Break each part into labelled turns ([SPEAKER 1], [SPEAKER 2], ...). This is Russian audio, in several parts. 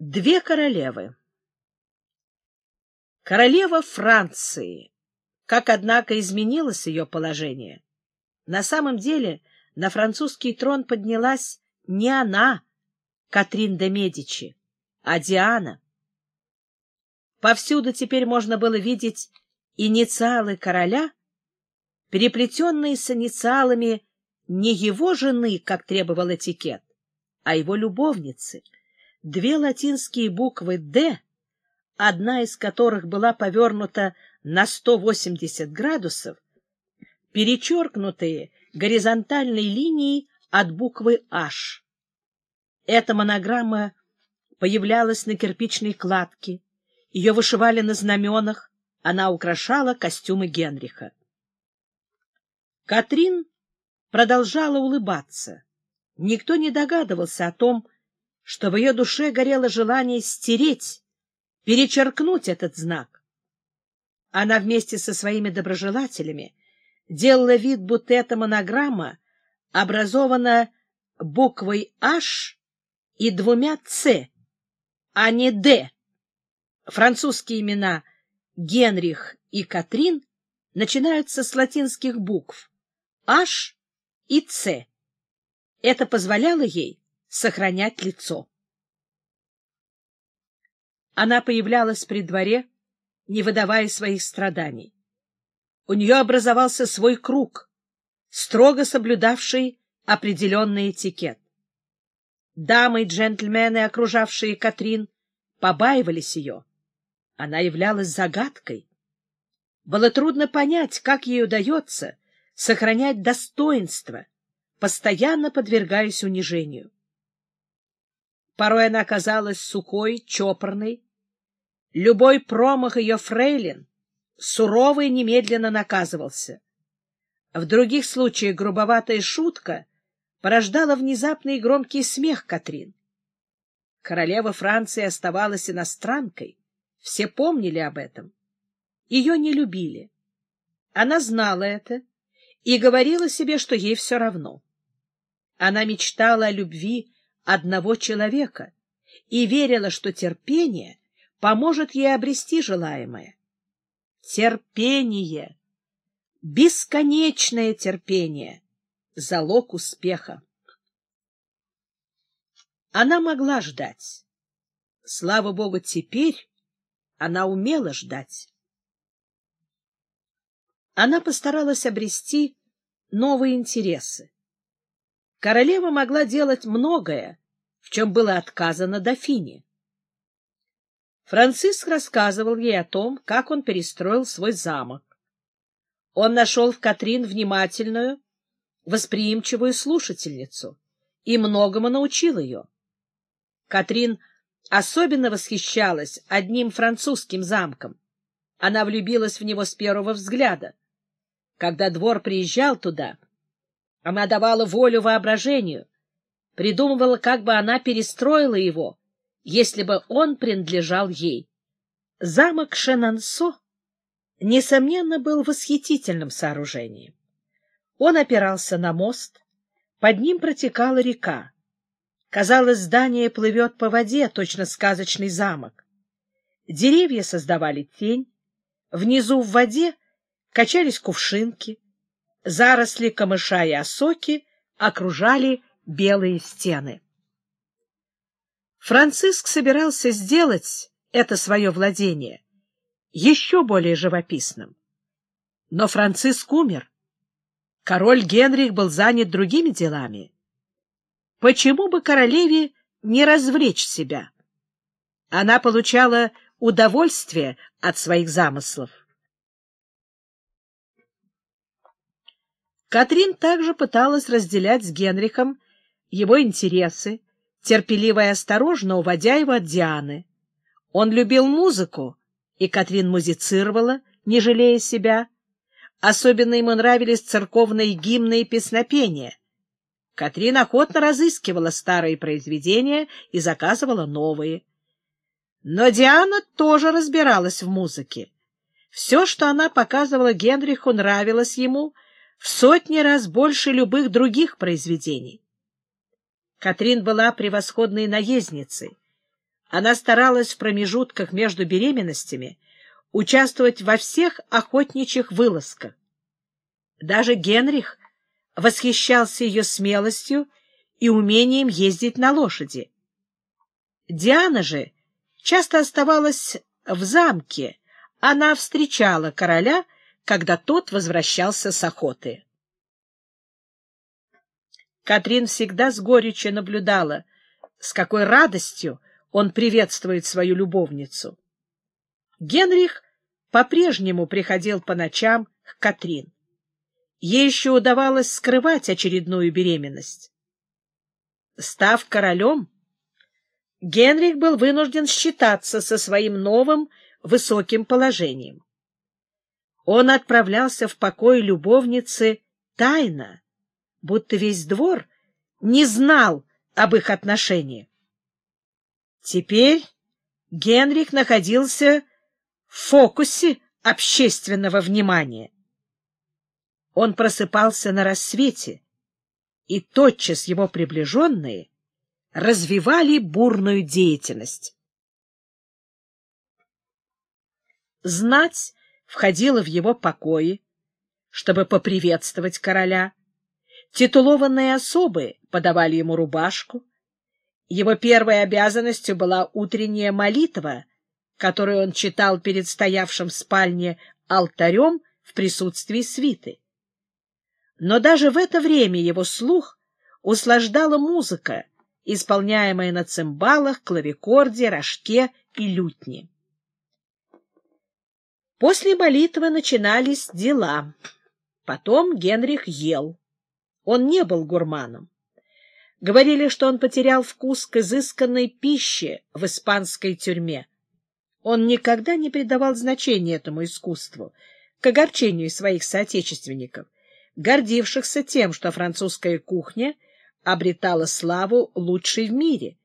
[SPEAKER 1] Две королевы. Королева Франции. Как, однако, изменилось ее положение. На самом деле на французский трон поднялась не она, Катрин де Медичи, а Диана. Повсюду теперь можно было видеть инициалы короля, переплетенные с инициалами не его жены, как требовал этикет, а его любовницы — две латинские буквы «Д», одна из которых была повернута на 180 градусов, перечеркнутые горизонтальной линией от буквы «H». Эта монограмма появлялась на кирпичной кладке, ее вышивали на знаменах, она украшала костюмы Генриха. Катрин продолжала улыбаться. Никто не догадывался о том, что в ее душе горело желание стереть, перечеркнуть этот знак. Она вместе со своими доброжелателями делала вид, будто эта монограмма образована буквой «H» и двумя «Ц», а не «Д». Французские имена Генрих и Катрин начинаются с латинских букв «H» и «Ц». Это позволяло ей сохранять лицо. Она появлялась при дворе, не выдавая своих страданий. У нее образовался свой круг, строго соблюдавший определенный этикет. Дамы и джентльмены, окружавшие Катрин, побаивались ее. Она являлась загадкой. Было трудно понять, как ей удается сохранять достоинство, постоянно подвергаясь унижению. Порой она казалась сухой, чопорной. Любой промах ее фрейлин сурово и немедленно наказывался. В других случаях грубоватая шутка порождала внезапный и громкий смех Катрин. Королева Франции оставалась иностранкой, все помнили об этом. Ее не любили. Она знала это и говорила себе, что ей все равно. Она мечтала о любви одного человека и верила, что терпение поможет ей обрести желаемое. Терпение, бесконечное терпение — залог успеха. Она могла ждать. Слава Богу, теперь она умела ждать. Она постаралась обрести новые интересы. Королева могла делать многое, в чем было отказано дофине. Франциск рассказывал ей о том, как он перестроил свой замок. Он нашел в Катрин внимательную, восприимчивую слушательницу и многому научил ее. Катрин особенно восхищалась одним французским замком. Она влюбилась в него с первого взгляда. Когда двор приезжал туда — она давала волю воображению, придумывала, как бы она перестроила его, если бы он принадлежал ей. Замок Шенансо, несомненно, был восхитительным сооружением. Он опирался на мост, под ним протекала река. Казалось, здание плывет по воде, точно сказочный замок. Деревья создавали тень, внизу в воде качались кувшинки, Заросли камыша и осоки окружали белые стены. Франциск собирался сделать это свое владение еще более живописным. Но Франциск умер. Король Генрих был занят другими делами. Почему бы королеве не развлечь себя? Она получала удовольствие от своих замыслов. Катрин также пыталась разделять с Генрихом его интересы, терпеливо и осторожно уводя его от Дианы. Он любил музыку, и Катрин музицировала, не жалея себя. Особенно ему нравились церковные гимны и песнопения. Катрин охотно разыскивала старые произведения и заказывала новые. Но Диана тоже разбиралась в музыке. Все, что она показывала Генриху, нравилось ему — в сотни раз больше любых других произведений. Катрин была превосходной наездницей. Она старалась в промежутках между беременностями участвовать во всех охотничьих вылазках. Даже Генрих восхищался ее смелостью и умением ездить на лошади. Диана же часто оставалась в замке, она встречала короля, когда тот возвращался с охоты. Катрин всегда с горечью наблюдала, с какой радостью он приветствует свою любовницу. Генрих по-прежнему приходил по ночам к Катрин. Ей еще удавалось скрывать очередную беременность. Став королем, Генрих был вынужден считаться со своим новым высоким положением. Он отправлялся в покой любовницы тайно, будто весь двор не знал об их отношениях. Теперь Генрих находился в фокусе общественного внимания. Он просыпался на рассвете, и тотчас его приближенные развивали бурную деятельность. Знать входила в его покои, чтобы поприветствовать короля. Титулованные особы подавали ему рубашку. Его первой обязанностью была утренняя молитва, которую он читал перед стоявшим в спальне алтарем в присутствии свиты. Но даже в это время его слух услаждала музыка, исполняемая на цимбалах, клавикорде, рожке и лютне. После молитвы начинались дела. Потом Генрих ел. Он не был гурманом. Говорили, что он потерял вкус к изысканной пище в испанской тюрьме. Он никогда не придавал значения этому искусству, к огорчению своих соотечественников, гордившихся тем, что французская кухня обретала славу лучшей в мире.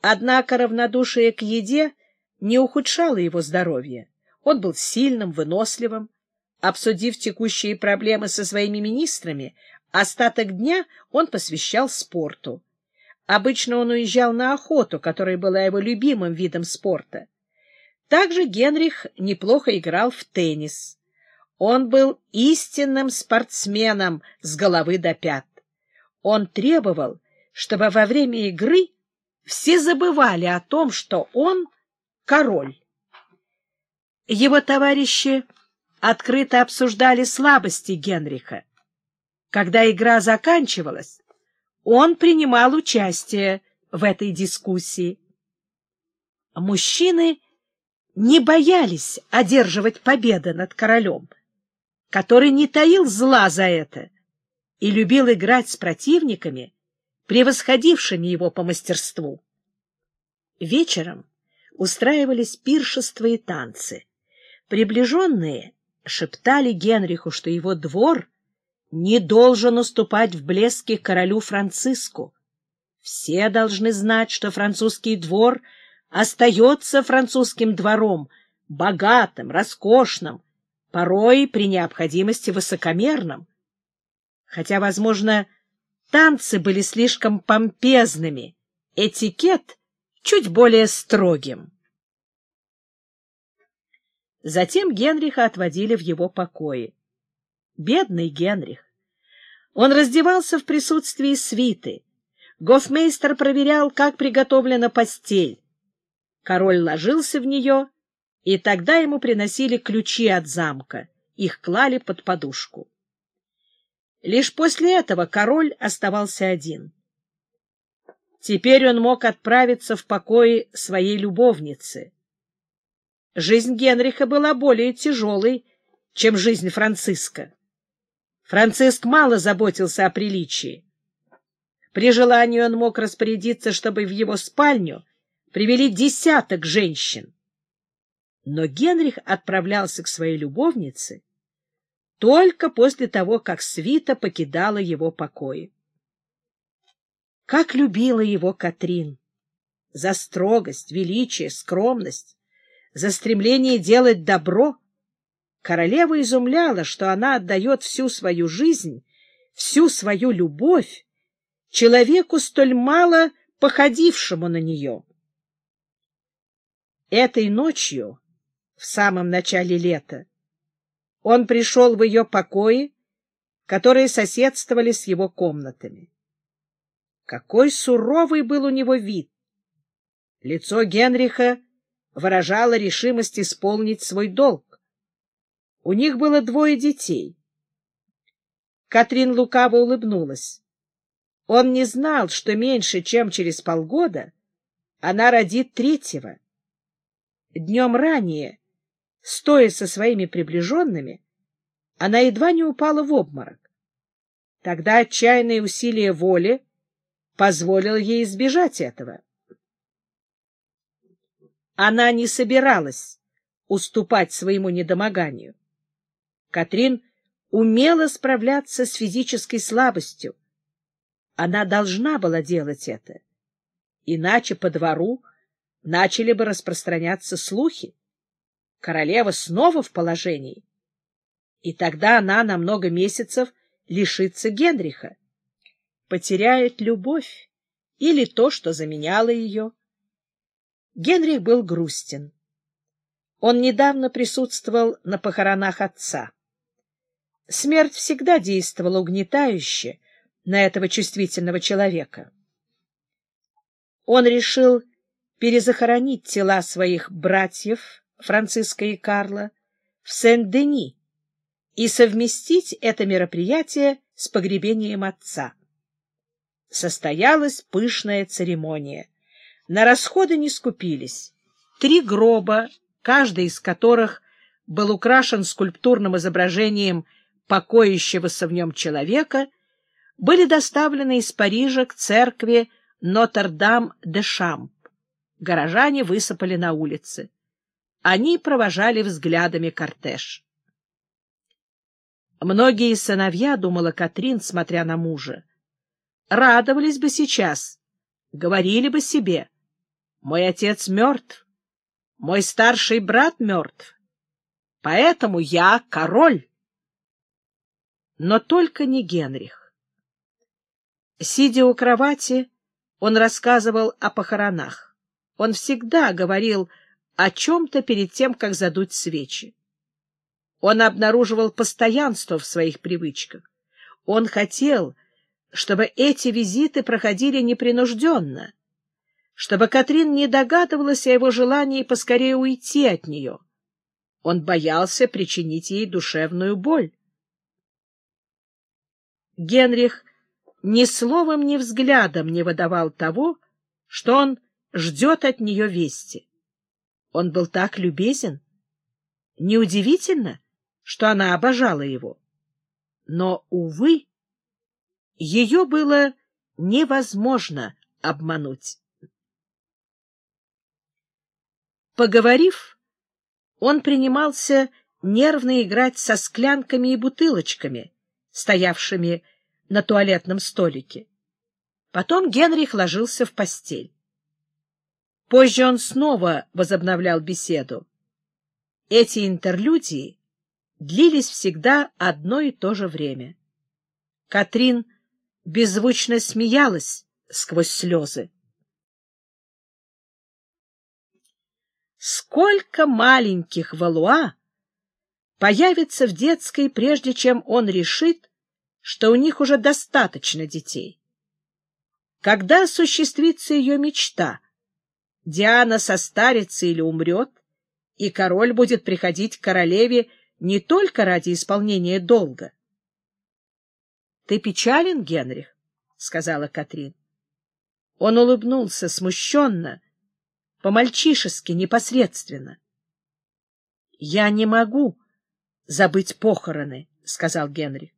[SPEAKER 1] Однако равнодушие к еде не ухудшало его здоровье. Он был сильным, выносливым. Обсудив текущие проблемы со своими министрами, остаток дня он посвящал спорту. Обычно он уезжал на охоту, которая была его любимым видом спорта. Также Генрих неплохо играл в теннис. Он был истинным спортсменом с головы до пят. Он требовал, чтобы во время игры все забывали о том, что он король. Его товарищи открыто обсуждали слабости Генриха. Когда игра заканчивалась, он принимал участие в этой дискуссии. Мужчины не боялись одерживать победы над королем, который не таил зла за это и любил играть с противниками, превосходившими его по мастерству. Вечером устраивались пиршества и танцы. Приближенные шептали Генриху, что его двор не должен уступать в блеске королю Франциску. Все должны знать, что французский двор остается французским двором, богатым, роскошным, порой при необходимости высокомерным. Хотя, возможно, танцы были слишком помпезными, этикет чуть более строгим. Затем Генриха отводили в его покои. Бедный Генрих! Он раздевался в присутствии свиты. Гофмейстер проверял, как приготовлена постель. Король ложился в нее, и тогда ему приносили ключи от замка. Их клали под подушку. Лишь после этого король оставался один. Теперь он мог отправиться в покои своей любовницы — Жизнь Генриха была более тяжелой, чем жизнь Франциска. Франциск мало заботился о приличии. При желании он мог распорядиться, чтобы в его спальню привели десяток женщин. Но Генрих отправлялся к своей любовнице только после того, как свита покидала его покои. Как любила его Катрин! За строгость, величие, скромность! За стремление делать добро, королева изумляла, что она отдает всю свою жизнь, всю свою любовь человеку столь мало походившему на нее. Этой ночью, в самом начале лета, он пришел в ее покои, которые соседствовали с его комнатами. Какой суровый был у него вид! Лицо Генриха выражало решимость исполнить свой долг. У них было двое детей. Катрин лукаво улыбнулась. Он не знал, что меньше, чем через полгода, она родит третьего. Днем ранее, стоя со своими приближенными, она едва не упала в обморок. Тогда отчаянные усилия воли позволило ей избежать этого. Она не собиралась уступать своему недомоганию. Катрин умела справляться с физической слабостью. Она должна была делать это. Иначе по двору начали бы распространяться слухи. Королева снова в положении. И тогда она на много месяцев лишится Генриха, потеряет любовь или то, что заменяло ее. Генрих был грустен. Он недавно присутствовал на похоронах отца. Смерть всегда действовала угнетающе на этого чувствительного человека. Он решил перезахоронить тела своих братьев, Франциска и Карла, в Сен-Дени и совместить это мероприятие с погребением отца. Состоялась пышная церемония. На расходы не скупились. Три гроба, каждый из которых был украшен скульптурным изображением покоящегося в нем человека, были доставлены из Парижа к церкви Нотр-Дам-де-Шамп. Горожане высыпали на улицы. Они провожали взглядами кортеж. Многие сыновья, думала Катрин, смотря на мужа, радовались бы сейчас, говорили бы себе — мой отец мертв. Мой старший брат мертв. Поэтому я король. Но только не Генрих. Сидя у кровати, он рассказывал о похоронах. Он всегда говорил о чем-то перед тем, как задуть свечи. Он обнаруживал постоянство в своих привычках. Он хотел, чтобы эти визиты проходили непринужденно, чтобы Катрин не догадывалась о его желании поскорее уйти от нее. Он боялся причинить ей душевную боль. Генрих ни словом, ни взглядом не выдавал того, что он ждет от нее вести. Он был так любезен. Неудивительно, что она обожала его. Но, увы, ее было невозможно обмануть. Поговорив, он принимался нервно играть со склянками и бутылочками, стоявшими на туалетном столике. Потом Генрих ложился в постель. Позже он снова возобновлял беседу. Эти интерлюдии длились всегда одно и то же время. Катрин беззвучно смеялась сквозь слезы. Сколько маленьких Валуа появится в детской, прежде чем он решит, что у них уже достаточно детей? Когда осуществится ее мечта? Диана состарится или умрет, и король будет приходить к королеве не только ради исполнения долга. — Ты печален, Генрих? — сказала Катрин. Он улыбнулся смущенно, по-мальчишески, непосредственно. — Я не могу забыть похороны, — сказал Генри.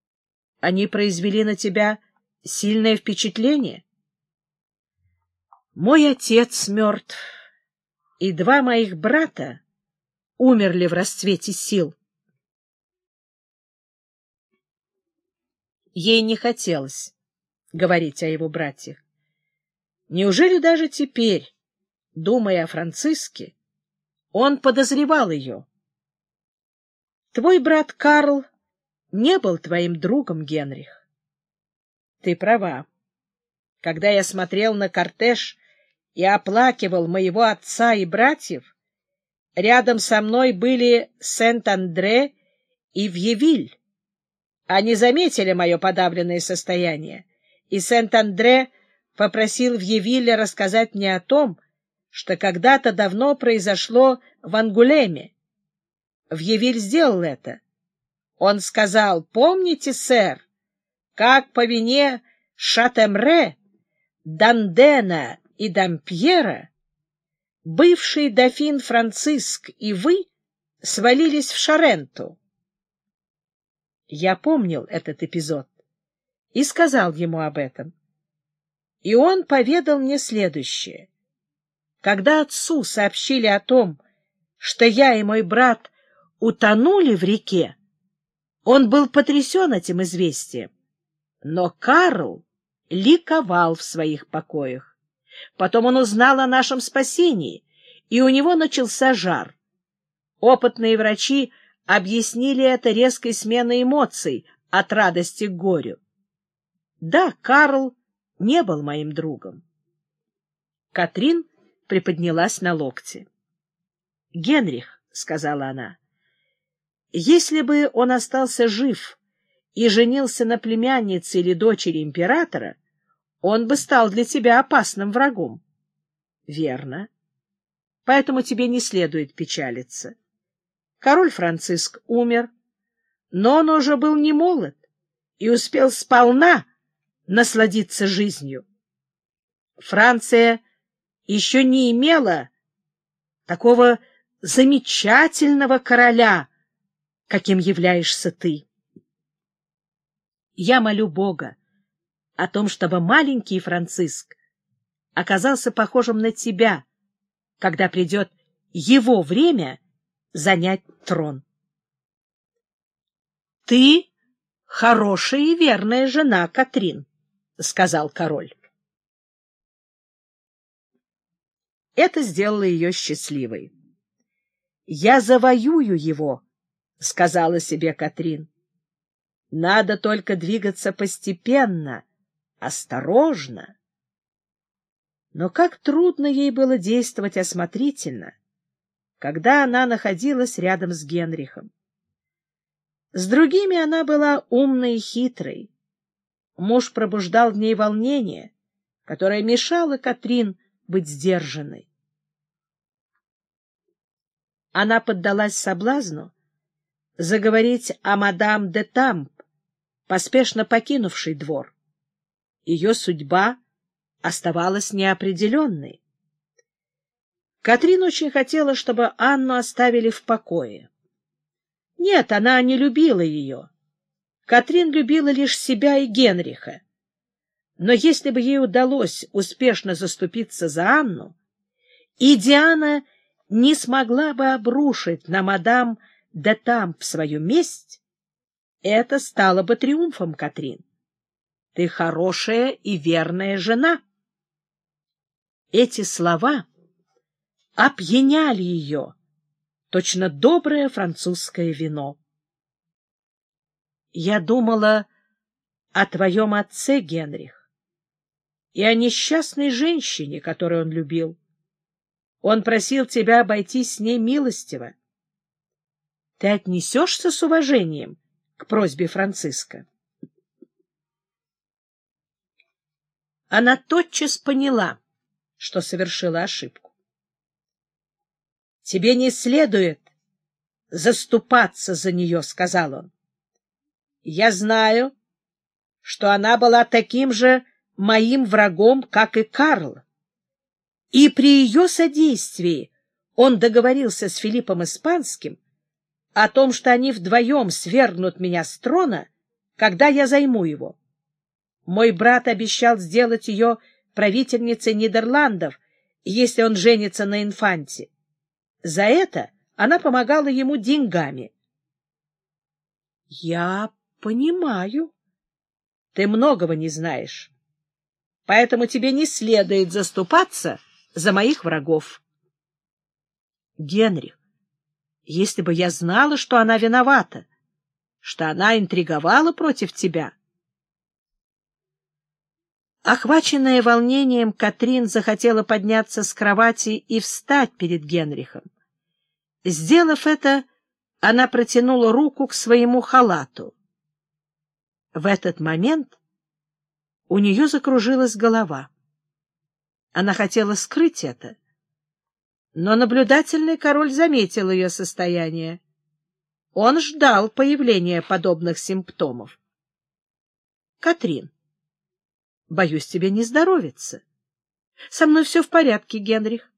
[SPEAKER 1] — Они произвели на тебя сильное впечатление? Мой отец мертв, и два моих брата умерли в расцвете сил. Ей не хотелось говорить о его братьях. Неужели даже теперь, Думая о Франциске, он подозревал ее. Твой брат Карл не был твоим другом, Генрих. Ты права. Когда я смотрел на кортеж и оплакивал моего отца и братьев, рядом со мной были Сент-Андре и Вьевиль. Они заметили мое подавленное состояние, и Сент-Андре попросил Вьевиля рассказать мне о том, что когда-то давно произошло в Ангулеме. Вьевиль сделал это. Он сказал, помните, сэр, как по вине Шатемре, Дандена и Дампьера бывший дофин Франциск и вы свалились в Шаренту. Я помнил этот эпизод и сказал ему об этом. И он поведал мне следующее. Когда отцу сообщили о том, что я и мой брат утонули в реке, он был потрясен этим известием. Но Карл ликовал в своих покоях. Потом он узнал о нашем спасении, и у него начался жар. Опытные врачи объяснили это резкой сменой эмоций от радости к горю. Да, Карл не был моим другом. Катрин приподнялась на локте. — Генрих, — сказала она, — если бы он остался жив и женился на племяннице или дочери императора, он бы стал для тебя опасным врагом. — Верно. Поэтому тебе не следует печалиться. Король Франциск умер, но он уже был не молод и успел сполна насладиться жизнью. Франция еще не имела такого замечательного короля, каким являешься ты. Я молю Бога о том, чтобы маленький Франциск оказался похожим на тебя, когда придет его время занять трон. — Ты хорошая и верная жена, Катрин, — сказал король. Это сделало ее счастливой. — Я завоюю его, — сказала себе Катрин. — Надо только двигаться постепенно, осторожно. Но как трудно ей было действовать осмотрительно, когда она находилась рядом с Генрихом. С другими она была умной и хитрой. Муж пробуждал в ней волнение, которое мешало Катрин быть сдержанной. Она поддалась соблазну заговорить о мадам де Тамп, поспешно покинувшей двор. Ее судьба оставалась неопределенной. Катрин очень хотела, чтобы Анну оставили в покое. Нет, она не любила ее. Катрин любила лишь себя и Генриха. Но если бы ей удалось успешно заступиться за Анну, и Диана не смогла бы обрушить на мадам де Тамп свою месть, это стало бы триумфом Катрин. Ты хорошая и верная жена. Эти слова опьяняли ее, точно доброе французское вино. Я думала о твоем отце, Генрих, и о несчастной женщине, которую он любил. Он просил тебя обойтись с ней милостиво. Ты отнесешься с уважением к просьбе Франциска? Она тотчас поняла, что совершила ошибку. — Тебе не следует заступаться за нее, — сказал он. — Я знаю, что она была таким же моим врагом, как и Карл. И при ее содействии он договорился с Филиппом Испанским о том, что они вдвоем свергнут меня с трона, когда я займу его. Мой брат обещал сделать ее правительницей Нидерландов, если он женится на инфанте. За это она помогала ему деньгами. — Я понимаю. Ты многого не знаешь. Поэтому тебе не следует заступаться за моих врагов. Генрих, если бы я знала, что она виновата, что она интриговала против тебя, Охваченная волнением, Катрин захотела подняться с кровати и встать перед Генрихом. Сделав это, она протянула руку к своему халату. В этот момент у нее закружилась голова. Она хотела скрыть это, но наблюдательный король заметил ее состояние. Он ждал появления подобных симптомов. — Катрин, боюсь, тебе не здоровится. Со мной все в порядке, Генрих.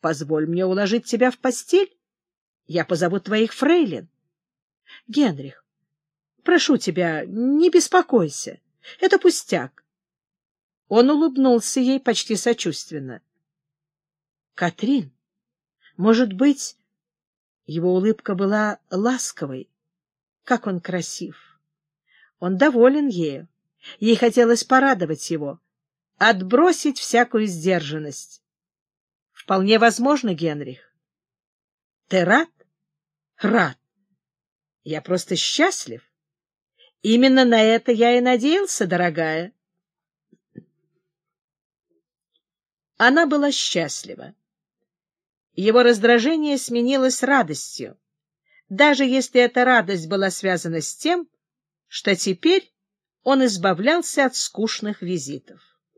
[SPEAKER 1] Позволь мне уложить тебя в постель. Я позову твоих фрейлин. Генрих, прошу тебя, не беспокойся. Это пустяк. Он улыбнулся ей почти сочувственно. — Катрин, может быть... Его улыбка была ласковой. Как он красив! Он доволен ею. Ей хотелось порадовать его, отбросить всякую сдержанность. Вполне возможно, Генрих. Ты рад? Рад. Я просто счастлив. Именно на это я и надеялся, дорогая. Она была счастлива. Его раздражение сменилось радостью, даже если эта радость была связана с тем, что теперь он избавлялся от скучных визитов.